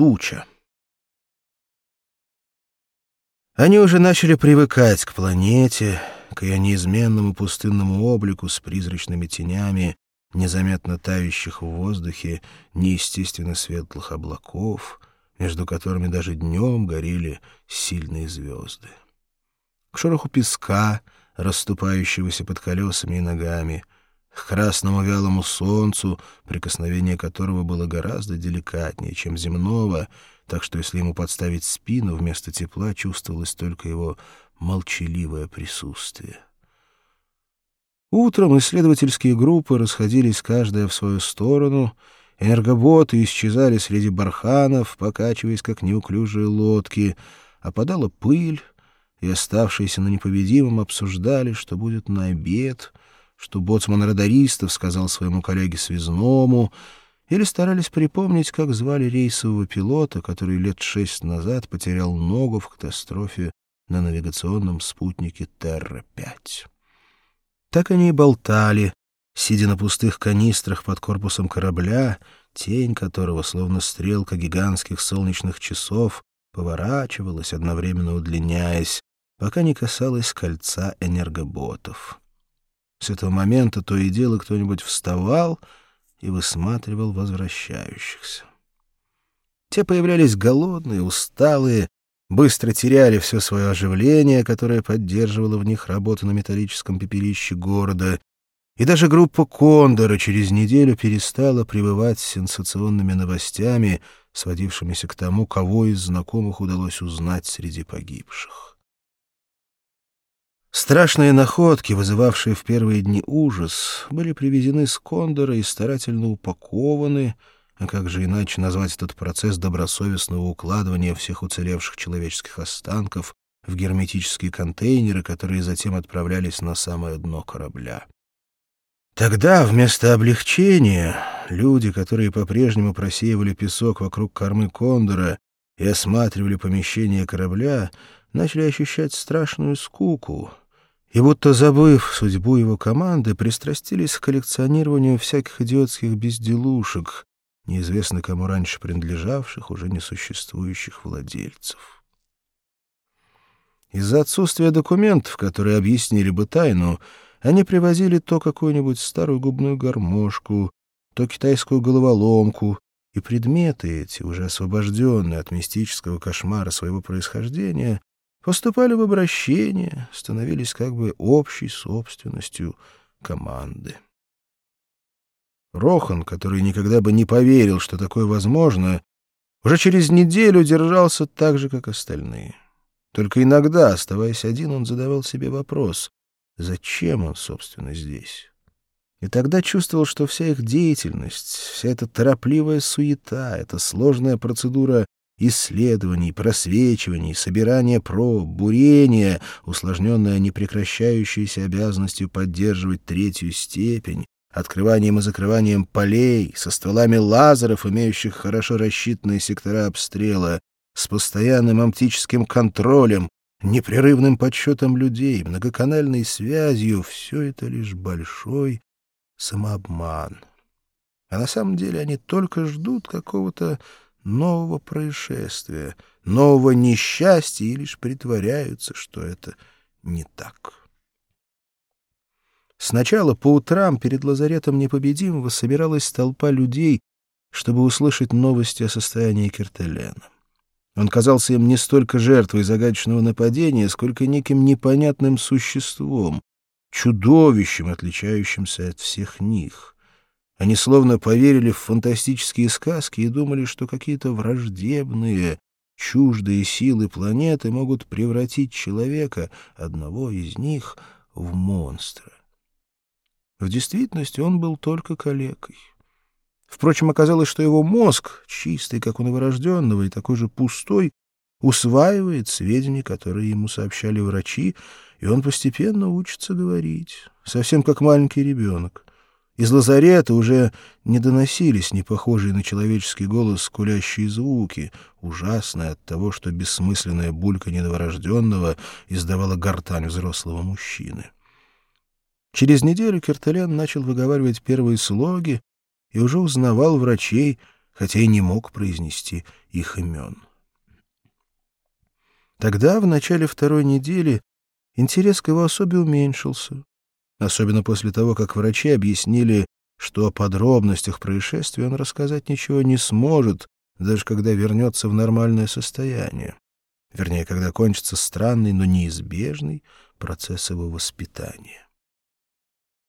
туча. Они уже начали привыкать к планете, к ее неизменному пустынному облику с призрачными тенями, незаметно тающих в воздухе неестественно светлых облаков, между которыми даже днем горели сильные звезды. К шороху песка, расступающегося под колесами и ногами, к красному вялому солнцу, прикосновение которого было гораздо деликатнее, чем земного, так что если ему подставить спину, вместо тепла чувствовалось только его молчаливое присутствие. Утром исследовательские группы расходились каждая в свою сторону, энергоботы исчезали среди барханов, покачиваясь, как неуклюжие лодки, опадала пыль, и оставшиеся на непобедимом обсуждали, что будет на обед, что боцман радаристов сказал своему коллеге-связному, или старались припомнить, как звали рейсового пилота, который лет шесть назад потерял ногу в катастрофе на навигационном спутнике Терра-5. Так они и болтали, сидя на пустых канистрах под корпусом корабля, тень которого, словно стрелка гигантских солнечных часов, поворачивалась, одновременно удлиняясь, пока не касалась кольца энергоботов. С этого момента то и дело кто-нибудь вставал и высматривал возвращающихся. Те появлялись голодные, усталые, быстро теряли все свое оживление, которое поддерживало в них работу на металлическом пепелище города, и даже группа «Кондора» через неделю перестала пребывать с сенсационными новостями, сводившимися к тому, кого из знакомых удалось узнать среди погибших. Страшные находки, вызывавшие в первые дни ужас, были привезены с Кондора и старательно упакованы — а как же иначе назвать этот процесс добросовестного укладывания всех уцелевших человеческих останков в герметические контейнеры, которые затем отправлялись на самое дно корабля? Тогда вместо облегчения люди, которые по-прежнему просеивали песок вокруг кормы Кондора и осматривали помещение корабля, начали ощущать страшную скуку и, будто забыв судьбу его команды, пристрастились к коллекционированию всяких идиотских безделушек, неизвестно кому раньше принадлежавших, уже несуществующих владельцев. Из-за отсутствия документов, которые объяснили бы тайну, они привозили то какую-нибудь старую губную гармошку, то китайскую головоломку, и предметы эти, уже освобожденные от мистического кошмара своего происхождения, поступали в обращение, становились как бы общей собственностью команды. Рохан, который никогда бы не поверил, что такое возможно, уже через неделю держался так же, как остальные. Только иногда, оставаясь один, он задавал себе вопрос, зачем он, собственно, здесь? И тогда чувствовал, что вся их деятельность, вся эта торопливая суета, эта сложная процедура исследований, просвечиваний, собирания проб, бурения, усложненная непрекращающейся обязанностью поддерживать третью степень, открыванием и закрыванием полей, со стволами лазеров, имеющих хорошо рассчитанные сектора обстрела, с постоянным оптическим контролем, непрерывным подсчетом людей, многоканальной связью — все это лишь большой самообман. А на самом деле они только ждут какого-то нового происшествия, нового несчастья и лишь притворяются, что это не так. Сначала по утрам перед лазаретом непобедимого собиралась толпа людей, чтобы услышать новости о состоянии Кертелена. Он казался им не столько жертвой загадочного нападения, сколько неким непонятным существом, чудовищем, отличающимся от всех них. Они словно поверили в фантастические сказки и думали, что какие-то враждебные, чуждые силы планеты могут превратить человека, одного из них, в монстра. В действительности он был только калекой. Впрочем, оказалось, что его мозг, чистый, как у новорожденного, и такой же пустой, усваивает сведения, которые ему сообщали врачи, и он постепенно учится говорить, совсем как маленький ребенок. Из лазарета уже не доносились непохожие на человеческий голос скулящие звуки, ужасные от того, что бессмысленная булька новорожденного издавала гортань взрослого мужчины. Через неделю Кертелян начал выговаривать первые слоги и уже узнавал врачей, хотя и не мог произнести их имен. Тогда, в начале второй недели, интерес к его особе уменьшился, особенно после того, как врачи объяснили, что о подробностях происшествия он рассказать ничего не сможет, даже когда вернется в нормальное состояние. Вернее, когда кончится странный, но неизбежный процесс его воспитания.